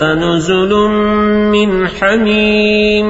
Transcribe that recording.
فنزل من حميم